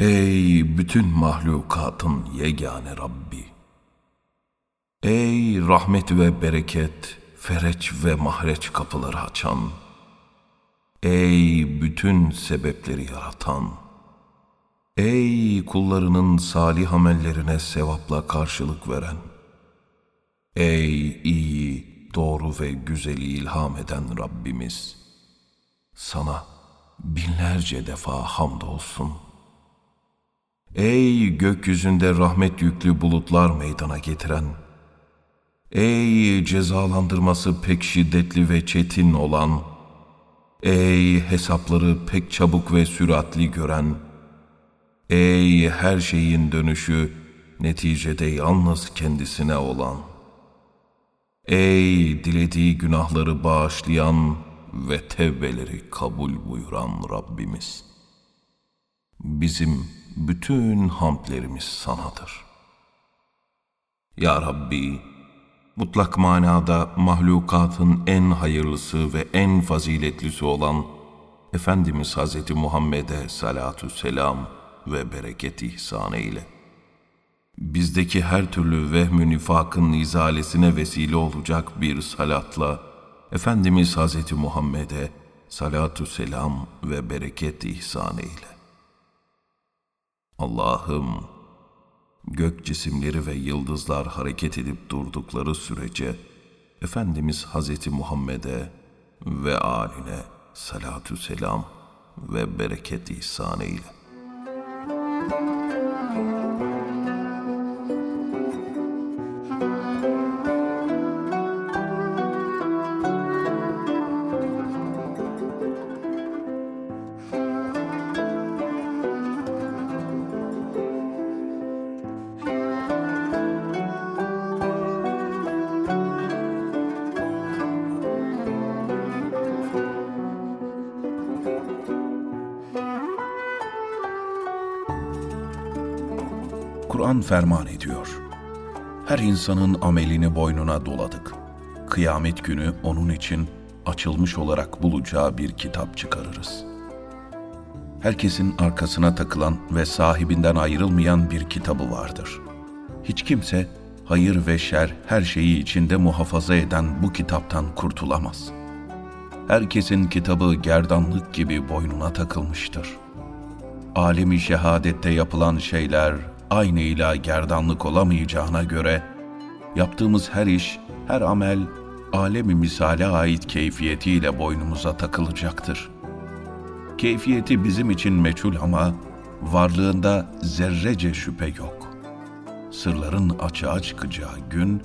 Ey bütün mahlukatın yegane Rabbi! Ey rahmet ve bereket, fereç ve mahreç kapıları açan! Ey bütün sebepleri yaratan! Ey kullarının salih amellerine sevapla karşılık veren! Ey iyi, doğru ve güzeli ilham eden Rabbimiz! Sana binlerce defa hamdolsun. Ey gökyüzünde rahmet yüklü bulutlar meydana getiren, Ey cezalandırması pek şiddetli ve çetin olan, Ey hesapları pek çabuk ve süratli gören, Ey her şeyin dönüşü neticede yalnız kendisine olan, Ey dilediği günahları bağışlayan ve tevbeleri kabul buyuran Rabbimiz. Bizim bütün hamdlerimiz sanadır. Ya Rabbi, mutlak manada mahlukatın en hayırlısı ve en faziletlisi olan Efendimiz Hz. Muhammed'e salatü selam ve bereket ihsan eyle. Bizdeki her türlü vehmü nifakın izalesine vesile olacak bir salatla Efendimiz Hz. Muhammed'e salatü selam ve bereket ihsan eyle. Allah'ım, gök cisimleri ve yıldızlar hareket edip durdukları sürece Efendimiz Hz. Muhammed'e ve âline salatü selam ve bereket ihsan eyle. Kur'an ferman ediyor. Her insanın amelini boynuna doladık. Kıyamet günü onun için açılmış olarak bulacağı bir kitap çıkarırız. Herkesin arkasına takılan ve sahibinden ayrılmayan bir kitabı vardır. Hiç kimse hayır ve şer her şeyi içinde muhafaza eden bu kitaptan kurtulamaz. Herkesin kitabı gerdanlık gibi boynuna takılmıştır. Alemi şehadette yapılan şeyler aynıyla gerdanlık olamayacağına göre yaptığımız her iş, her amel alemi misale ait keyfiyetiyle boynumuza takılacaktır. Keyfiyeti bizim için meçhul ama varlığında zerrece şüphe yok. Sırların açığa çıkacağı gün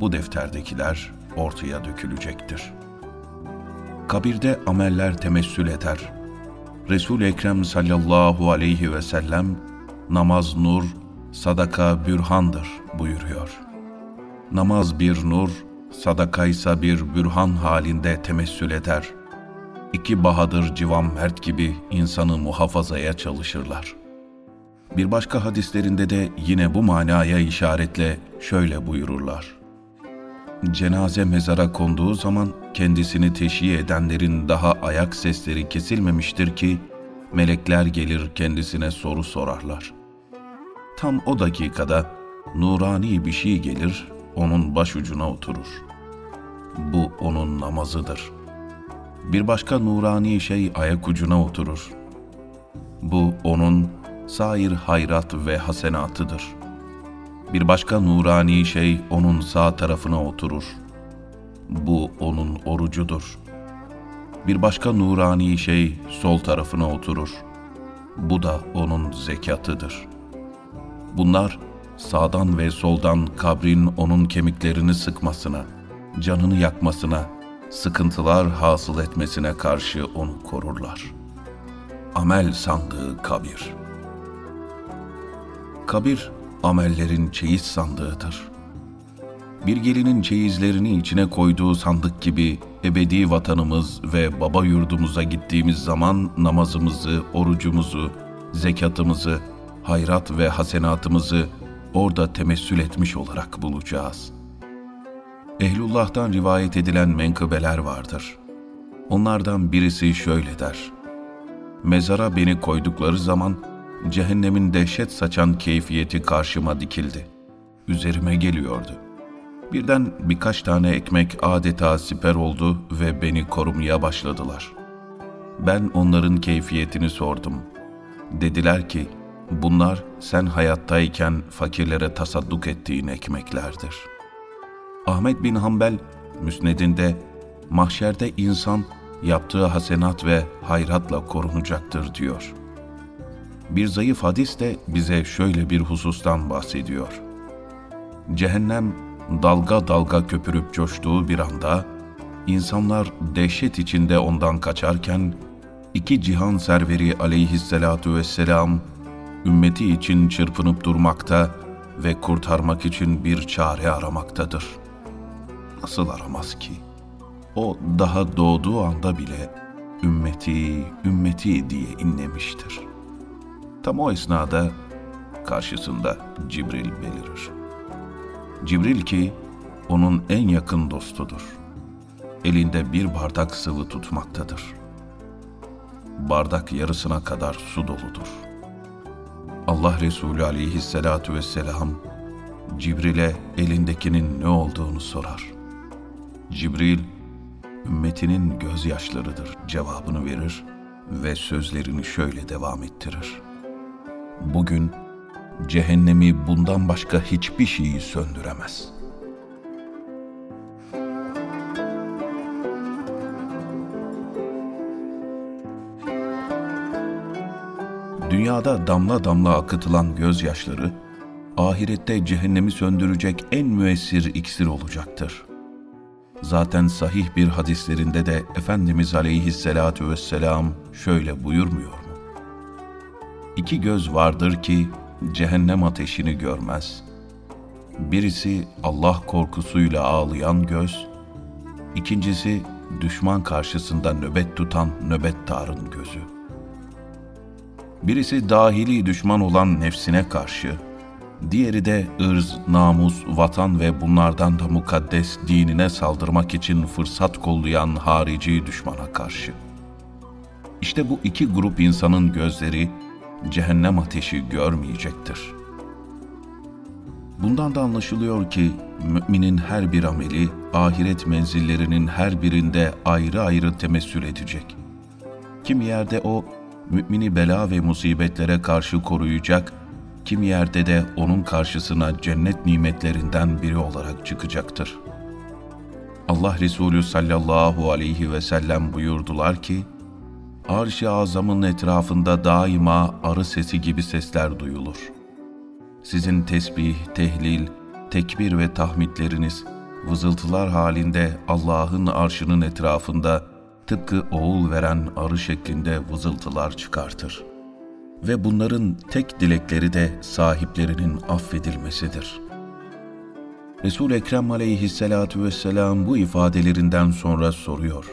bu defterdekiler ortaya dökülecektir. Kabirde ameller temessül eder. Resul Ekrem sallallahu aleyhi ve sellem namaz nur, sadaka bürhandır buyuruyor. Namaz bir nur, sadaka ise bir bürhan halinde temessül eder. İki bahadır civan mert gibi insanı muhafazaya çalışırlar. Bir başka hadislerinde de yine bu manaya işaretle şöyle buyururlar. Cenaze mezara konduğu zaman kendisini teşhiye edenlerin daha ayak sesleri kesilmemiştir ki melekler gelir kendisine soru sorarlar. Tam o dakikada nurani bir şey gelir, onun başucuna oturur. Bu onun namazıdır. Bir başka nurani şey ayak ucuna oturur. Bu onun sair hayrat ve hasenatıdır. Bir başka nurani şey onun sağ tarafına oturur. Bu onun orucudur. Bir başka nurani şey sol tarafına oturur. Bu da onun zekatıdır.'' Bunlar sağdan ve soldan kabrin onun kemiklerini sıkmasına, canını yakmasına, sıkıntılar hasıl etmesine karşı onu korurlar. Amel sandığı kabir. Kabir, amellerin çeyiz sandığıdır. Bir gelinin çeyizlerini içine koyduğu sandık gibi ebedi vatanımız ve baba yurdumuza gittiğimiz zaman namazımızı, orucumuzu, zekatımızı, hayrat ve hasenatımızı orada temessül etmiş olarak bulacağız. Ehlullah'tan rivayet edilen menkıbeler vardır. Onlardan birisi şöyle der. Mezara beni koydukları zaman cehennemin dehşet saçan keyfiyeti karşıma dikildi. Üzerime geliyordu. Birden birkaç tane ekmek adeta siper oldu ve beni korumaya başladılar. Ben onların keyfiyetini sordum. Dediler ki, bunlar sen hayattayken fakirlere tasadduk ettiğin ekmeklerdir. Ahmet bin Hanbel, müsnedinde, mahşerde insan yaptığı hasenat ve hayratla korunacaktır diyor. Bir zayıf hadis de bize şöyle bir husustan bahsediyor. Cehennem dalga dalga köpürüp coştuğu bir anda, insanlar dehşet içinde ondan kaçarken, iki cihan serveri aleyhisselatu vesselam, ümmeti için çırpınıp durmakta ve kurtarmak için bir çare aramaktadır. Nasıl aramaz ki? O daha doğduğu anda bile ümmeti, ümmeti diye inlemiştir. Tam o esnada karşısında Cibril belirir. Cibril ki onun en yakın dostudur. Elinde bir bardak sıvı tutmaktadır. Bardak yarısına kadar su doludur. Allah Resulü aleyhissalatu vesselam Cibril'e elindekinin ne olduğunu sorar. Cibril, ümmetinin gözyaşlarıdır cevabını verir ve sözlerini şöyle devam ettirir. Bugün cehennemi bundan başka hiçbir şeyi söndüremez. Dünyada damla damla akıtılan gözyaşları, ahirette cehennemi söndürecek en müessir iksir olacaktır. Zaten sahih bir hadislerinde de Efendimiz aleyhissalatu vesselam şöyle buyurmuyor mu? İki göz vardır ki cehennem ateşini görmez. Birisi Allah korkusuyla ağlayan göz, ikincisi düşman karşısında nöbet tutan nöbettarın gözü. Birisi dahili düşman olan nefsine karşı, diğeri de ırz, namus, vatan ve bunlardan da mukaddes dinine saldırmak için fırsat kollayan harici düşmana karşı. İşte bu iki grup insanın gözleri cehennem ateşi görmeyecektir. Bundan da anlaşılıyor ki müminin her bir ameli ahiret menzillerinin her birinde ayrı ayrı temessül edecek. Kim yerde o mümini bela ve musibetlere karşı koruyacak, kim yerde de onun karşısına cennet nimetlerinden biri olarak çıkacaktır. Allah Resulü sallallahu aleyhi ve sellem buyurdular ki, Arş-ı Azam'ın etrafında daima arı sesi gibi sesler duyulur. Sizin tesbih, tehlil, tekbir ve tahmidleriniz vızıltılar halinde Allah'ın arşının etrafında tıpkı oğul veren arı şeklinde vızıltılar çıkartır. Ve bunların tek dilekleri de sahiplerinin affedilmesidir. Resul Ekrem aleyhissalatu vesselam bu ifadelerinden sonra soruyor.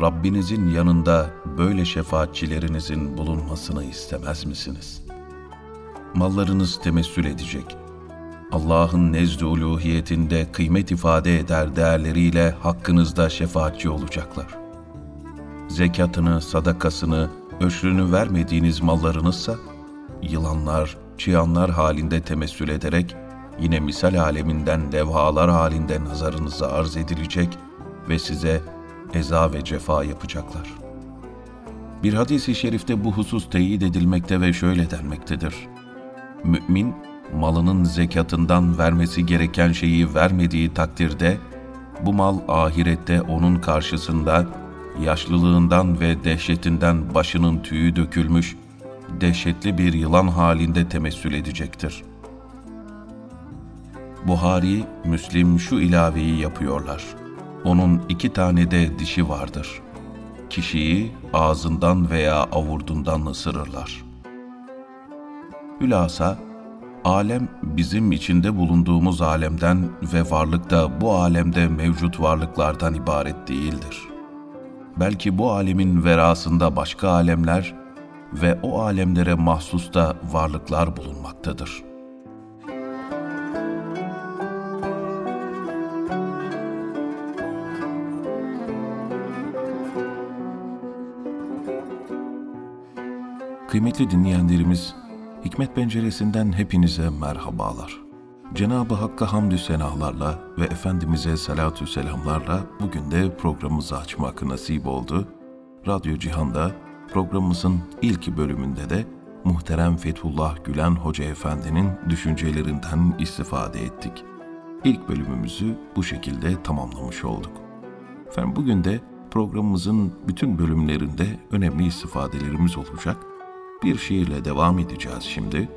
Rabbinizin yanında böyle şefaatçilerinizin bulunmasını istemez misiniz? Mallarınız temessül edecek. Allah'ın nezd-i uluhiyetinde kıymet ifade eder değerleriyle hakkınızda şefaatçi olacaklar. Zekatını, sadakasını, öşrünü vermediğiniz mallarınızsa, yılanlar, çıyanlar halinde temessül ederek, yine misal aleminden levhalar halinde nazarınıza arz edilecek ve size eza ve cefa yapacaklar. Bir hadis-i şerifte bu husus teyit edilmekte ve şöyle denmektedir. Mümin, malının zekatından vermesi gereken şeyi vermediği takdirde, bu mal ahirette onun karşısında yaşlılığından ve dehşetinden başının tüyü dökülmüş, dehşetli bir yılan halinde temessül edecektir. Buhari, Müslim şu ilaveyi yapıyorlar.'' Onun iki tane de dişi vardır. Kişiyi ağzından veya avurdundan ısırırlar. Hülasa, alem bizim içinde bulunduğumuz alemden ve varlık da bu alemde mevcut varlıklardan ibaret değildir. Belki bu alemin verasında başka alemler ve o alemlere mahsus da varlıklar bulunmaktadır.'' Kıymetli dinleyenlerimiz, Hikmet Penceresi'nden hepinize merhabalar. Cenab-ı Hakk'a hamdü senalarla ve Efendimiz'e salatü selamlarla bugün de programımızı açmak nasip oldu. Radyo Cihan'da programımızın ilk bölümünde de muhterem Fethullah Gülen Hoca Efendi'nin düşüncelerinden istifade ettik. İlk bölümümüzü bu şekilde tamamlamış olduk. Efendim bugün de programımızın bütün bölümlerinde önemli istifadelerimiz olacak. Bir şiirle devam edeceğiz şimdi.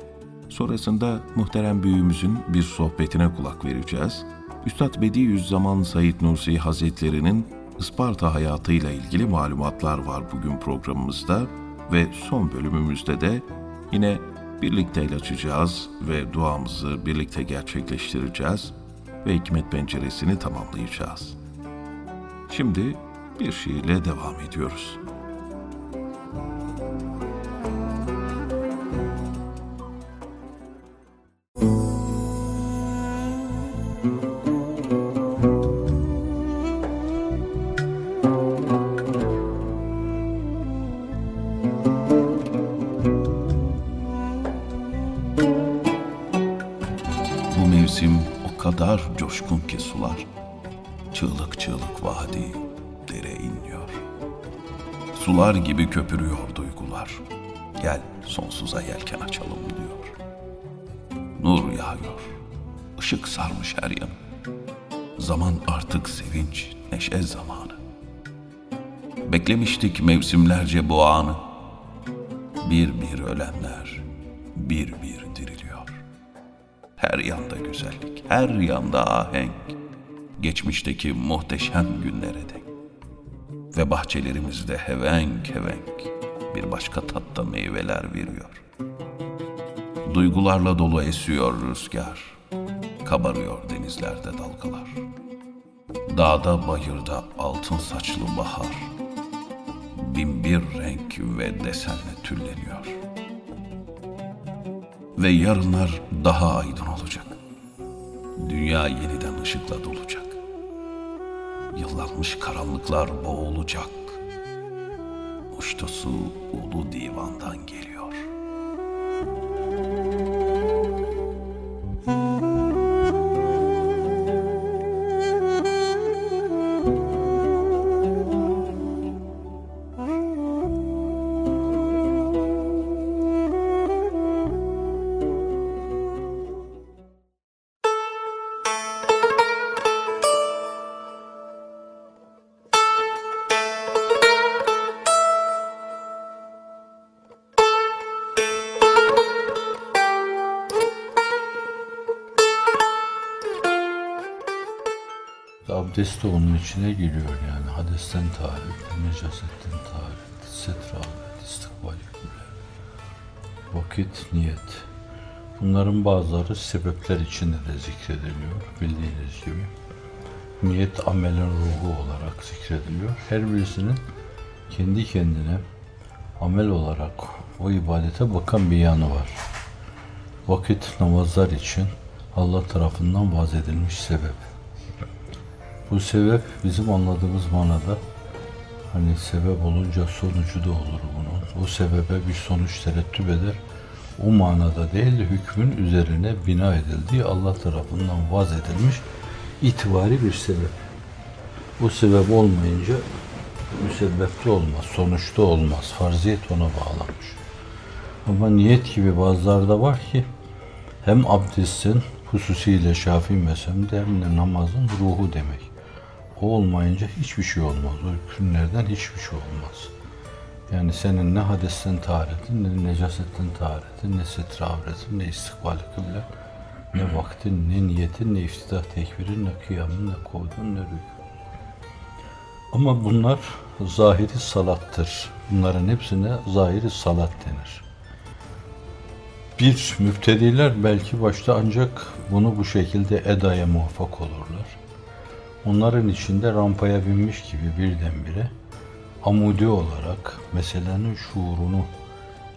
Sonrasında muhterem büyüğümüzün bir sohbetine kulak vereceğiz. Üstad Bediüzzaman Said Nursi Hazretleri'nin Isparta hayatıyla ilgili malumatlar var bugün programımızda ve son bölümümüzde de yine birlikte el açacağız ve duamızı birlikte gerçekleştireceğiz ve hikmet penceresini tamamlayacağız. Şimdi bir şiirle devam ediyoruz. Kadar coşkun ki sular, çığlık çığlık vadi, dere inliyor. Sular gibi köpürüyor duygular, gel sonsuza yelken açalım diyor. Nur yağıyor, ışık sarmış her yanı. Zaman artık sevinç, neşe zamanı. Beklemiştik mevsimlerce bu anı. Bir bir ölenler, bir bir. Her yanda güzellik, her yanda ahenk. Geçmişteki muhteşem günlere dek. Ve bahçelerimizde hevenk hevenk bir başka tatta meyveler veriyor. Duygularla dolu esiyor rüzgar. Kabarıyor denizlerde dalgalar. Dağda bayırda altın saçlı bahar. Bin bir renk ve desenle tülleniyor. Ve yarınlar daha aydın olacak. Dünya yeniden ışıkla dolacak. Yıllanmış karanlıklar boğulacak. Uçtusu ulu divandan geliyor. Abdest de onun içine giriyor yani. Hadesten tarih, necasetten tarih, setra, istikbal. Vakit, niyet. Bunların bazıları sebepler içinde de zikrediliyor bildiğiniz gibi. Niyet amelin ruhu olarak zikrediliyor. Her birisinin kendi kendine amel olarak o ibadete bakan bir yanı var. Vakit namazlar için Allah tarafından vaz edilmiş sebep. Bu sebep bizim anladığımız manada hani sebep olunca sonucu da olur bunun. O sebebe bir sonuç terettüp eder. O manada değil de hükmün üzerine bina edildiği Allah tarafından vaz edilmiş itibari bir sebep. O sebep olmayınca müsebbepte olmaz, sonuçta olmaz. Farziyet ona bağlanmış. Ama niyet gibi bazılarda var ki hem abdestin hususiyle Şafii mezhebinde hem de namazın ruhu demek. O olmayınca hiçbir şey olmaz. O hükümlerden hiçbir şey olmaz. Yani senin ne hadesten taharetin, ne necasetten taharetin, ne setre avretin, ne istikbal kıble, ne vaktin, ne niyetin, ne iftidah tekbirin, ne kıyamın, ne kovdun, ne rükûn. Ama bunlar zahiri salattır. Bunların hepsine zahiri salat denir. Bir müftediler belki başta ancak bunu bu şekilde edaya muvaffak olurlar. Onların içinde rampaya binmiş gibi birdenbire amudi olarak meselenin şuurunu,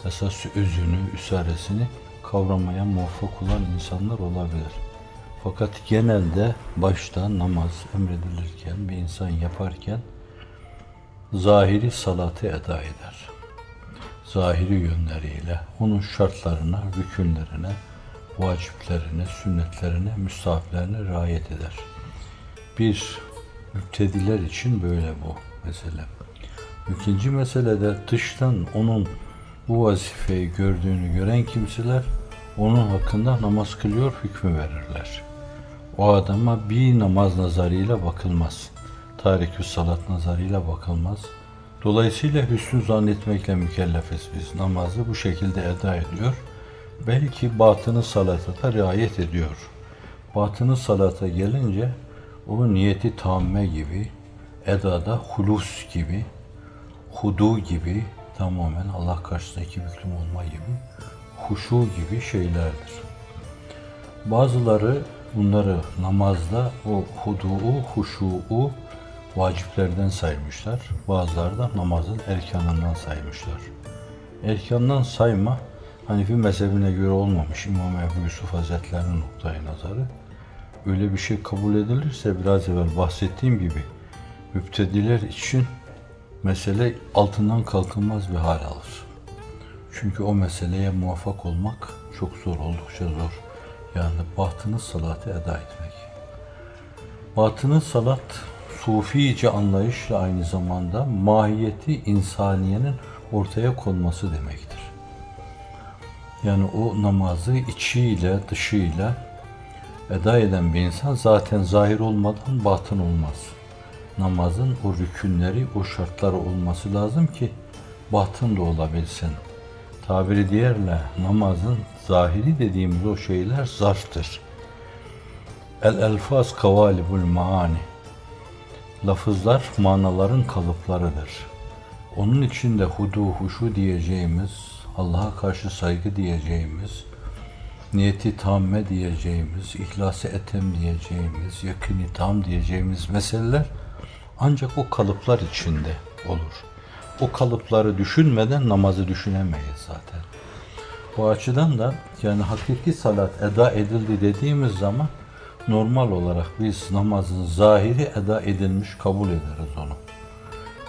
esas özünü, üsaresini kavramaya muvaffak olan insanlar olabilir. Fakat genelde başta namaz emredilirken bir insan yaparken zahiri salatı eda eder. zahiri yönleriyle onun şartlarına, rükünlerine, vaciplerine, sünnetlerine, müstahaplerine riayet eder. Bir müptediler için böyle bu mesele. İkinci mesele de dıştan onun bu vazifeyi gördüğünü gören kimseler onun hakkında namaz kılıyor hükmü verirler. O adama bir namaz nazarıyla bakılmaz. Tarikü salat nazarıyla bakılmaz. Dolayısıyla hüsnü zannetmekle mükellefiz biz. Namazı bu şekilde eda ediyor. Belki batını salata da riayet ediyor. Batını salata gelince o niyeti tamme gibi, edada hulus gibi, hudu gibi, tamamen Allah karşısındaki büklüm olma gibi, huşu gibi şeylerdir. Bazıları bunları namazda o hudu'u, huşu'u vaciplerden saymışlar. Bazıları da namazın erkanından saymışlar. Erkandan sayma Hanefi mezhebine göre olmamış İmam Ebu Yusuf Hazretleri'nin noktayı nazarı. Öyle bir şey kabul edilirse biraz evvel bahsettiğim gibi müptediler için mesele altından kalkılmaz bir hal alır. Çünkü o meseleye muvaffak olmak çok zor, oldukça zor. Yani batını salatı eda etmek. Batını salat sufice anlayışla aynı zamanda mahiyeti insaniyenin ortaya konması demektir. Yani o namazı içiyle dışıyla eda eden bir insan zaten zahir olmadan batın olmaz. Namazın o rükünleri, o şartları olması lazım ki batın da olabilsin. Tabiri diğerle namazın zahiri dediğimiz o şeyler zarftır. El elfaz kavalibul maani. Lafızlar manaların kalıplarıdır. Onun içinde hudu huşu diyeceğimiz, Allah'a karşı saygı diyeceğimiz, niyeti tamme diyeceğimiz, ihlası etem diyeceğimiz, yakini tam diyeceğimiz meseleler ancak o kalıplar içinde olur. O kalıpları düşünmeden namazı düşünemeyiz zaten. Bu açıdan da yani hakiki salat eda edildi dediğimiz zaman normal olarak biz namazın zahiri eda edilmiş kabul ederiz onu.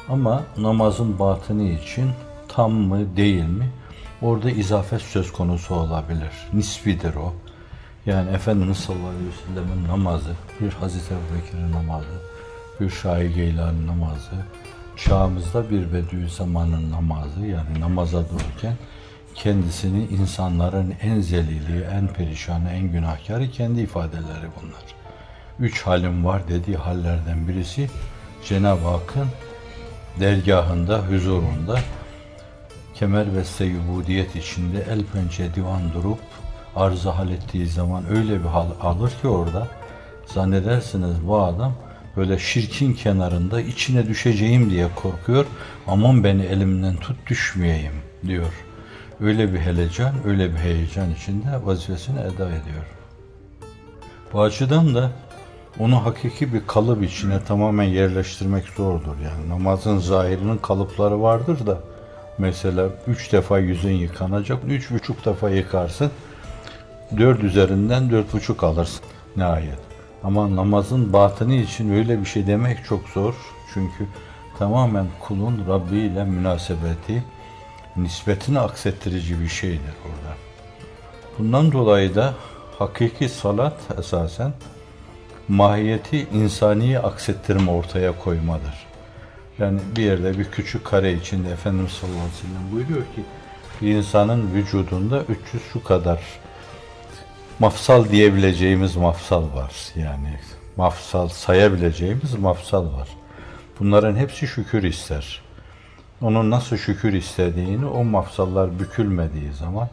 Ama namazın batını için tam mı değil mi orada izafet söz konusu olabilir. Nisbidir o. Yani Efendimiz sallallahu aleyhi ve sellem'in namazı, bir Hazreti Ebu Bekir'in namazı, bir Şahi Geylani namazı, çağımızda bir Bediüzzaman'ın namazı yani namaza dururken kendisini insanların en zelili, en perişanı, en günahkarı kendi ifadeleri bunlar. Üç halim var dediği hallerden birisi Cenab-ı Hakk'ın dergahında, huzurunda kemer ve seyyubudiyet içinde el pençe divan durup arzı hal ettiği zaman öyle bir hal alır ki orada zannedersiniz bu adam böyle şirkin kenarında içine düşeceğim diye korkuyor. Aman beni elimden tut düşmeyeyim diyor. Öyle bir helecan, öyle bir heyecan içinde vazifesini eda ediyor. Bu açıdan da onu hakiki bir kalıp içine tamamen yerleştirmek zordur. Yani namazın zahirinin kalıpları vardır da mesela üç defa yüzün yıkanacak, üç buçuk defa yıkarsın, dört üzerinden dört buçuk alırsın nihayet. Ama namazın batını için öyle bir şey demek çok zor. Çünkü tamamen kulun Rabbi ile münasebeti, nispetini aksettirici bir şeydir orada. Bundan dolayı da hakiki salat esasen mahiyeti insani aksettirme ortaya koymadır. Yani bir yerde bir küçük kare içinde Efendimiz sallallahu aleyhi ve sellem buyuruyor ki bir insanın vücudunda 300 şu kadar mafsal diyebileceğimiz mafsal var. Yani mafsal sayabileceğimiz mafsal var. Bunların hepsi şükür ister. Onun nasıl şükür istediğini o mafsallar bükülmediği zaman,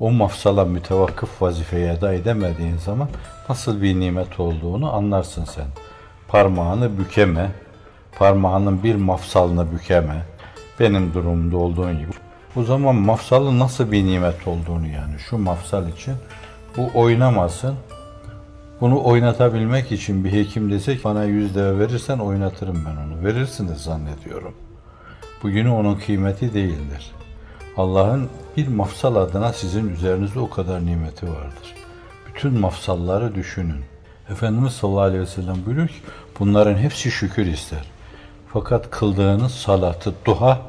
o mafsala mütevakkıf vazifeyi eda edemediğin zaman nasıl bir nimet olduğunu anlarsın sen. Parmağını bükeme, parmağının bir mafsalını bükeme, benim durumumda olduğun gibi. O zaman mafsalın nasıl bir nimet olduğunu yani şu mafsal için bu oynamasın. Bunu oynatabilmek için bir hekim desek bana yüz deve verirsen oynatırım ben onu. Verirsiniz zannediyorum. Bugünü onun kıymeti değildir. Allah'ın bir mafsal adına sizin üzerinizde o kadar nimeti vardır. Bütün mafsalları düşünün. Efendimiz sallallahu aleyhi ve sellem buyuruyor ki bunların hepsi şükür ister. Fakat kıldığınız salatı duha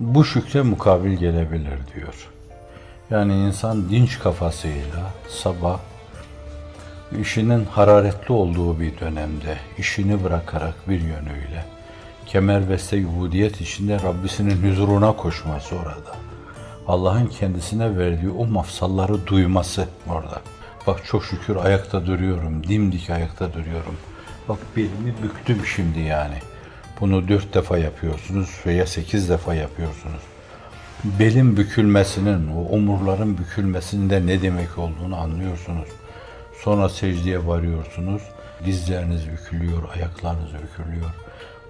bu şükre mukabil gelebilir diyor. Yani insan dinç kafasıyla sabah işinin hararetli olduğu bir dönemde işini bırakarak bir yönüyle kemerbeste ubudiyet içinde Rabbisinin huzuruna koşması orada. Allah'ın kendisine verdiği o mafsalları duyması orada. Bak çok şükür ayakta duruyorum, dimdik ayakta duruyorum. Bak belimi büktüm şimdi yani. Bunu dört defa yapıyorsunuz veya sekiz defa yapıyorsunuz. Belin bükülmesinin, o omurların bükülmesinde ne demek olduğunu anlıyorsunuz. Sonra secdeye varıyorsunuz. Dizleriniz bükülüyor, ayaklarınız bükülüyor.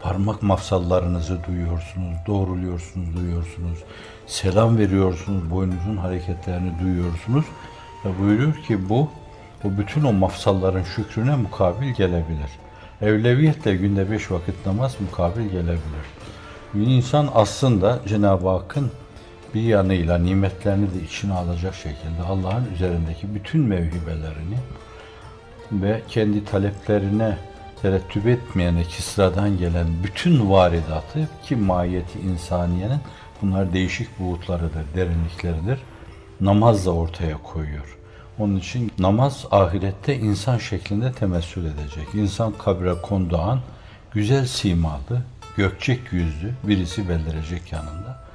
Parmak mafsallarınızı duyuyorsunuz, doğruluyorsunuz, duyuyorsunuz. Selam veriyorsunuz, boynunuzun hareketlerini duyuyorsunuz. Ve buyuruyor ki bu, bu bütün o mafsalların şükrüne mukabil gelebilir. Evleviyetle günde beş vakit namaz mukabil gelebilir. İnsan aslında Cenab-ı Hakk'ın bir yanıyla nimetlerini de içine alacak şekilde Allah'ın üzerindeki bütün mevhibelerini ve kendi taleplerine terettüp etmeyene Kisra'dan gelen bütün varidatı ki mahiyeti insaniyenin bunlar değişik buğutlarıdır, derinlikleridir. Namazla ortaya koyuyor. Onun için namaz ahirette insan şeklinde temessül edecek. İnsan kabre konduğu an güzel simalı, gökçek yüzlü birisi beldirecek yanında.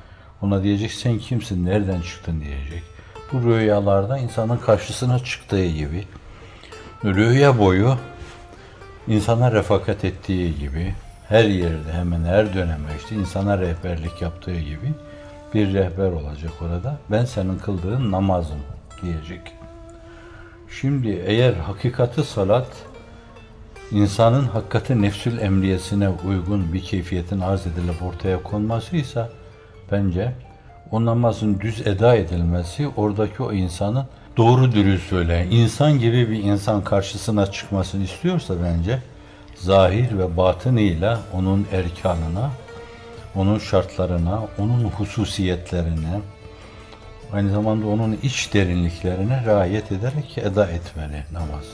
Ona diyecek sen kimsin, nereden çıktın diyecek. Bu rüyalarda insanın karşısına çıktığı gibi rüya boyu insana refakat ettiği gibi her yerde hemen her döneme işte insana rehberlik yaptığı gibi bir rehber olacak orada. Ben senin kıldığın namazım diyecek. Şimdi eğer hakikati salat insanın hakikati nefsül emriyesine uygun bir keyfiyetin arz edilip ortaya konmasıysa bence o namazın düz eda edilmesi oradaki o insanın doğru dürüst söyleyen insan gibi bir insan karşısına çıkmasını istiyorsa bence zahir ve batınıyla onun erkanına, onun şartlarına, onun hususiyetlerine, aynı zamanda onun iç derinliklerine riayet ederek eda etmeli namaz.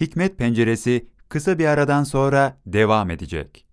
Hikmet Penceresi kısa bir aradan sonra devam edecek.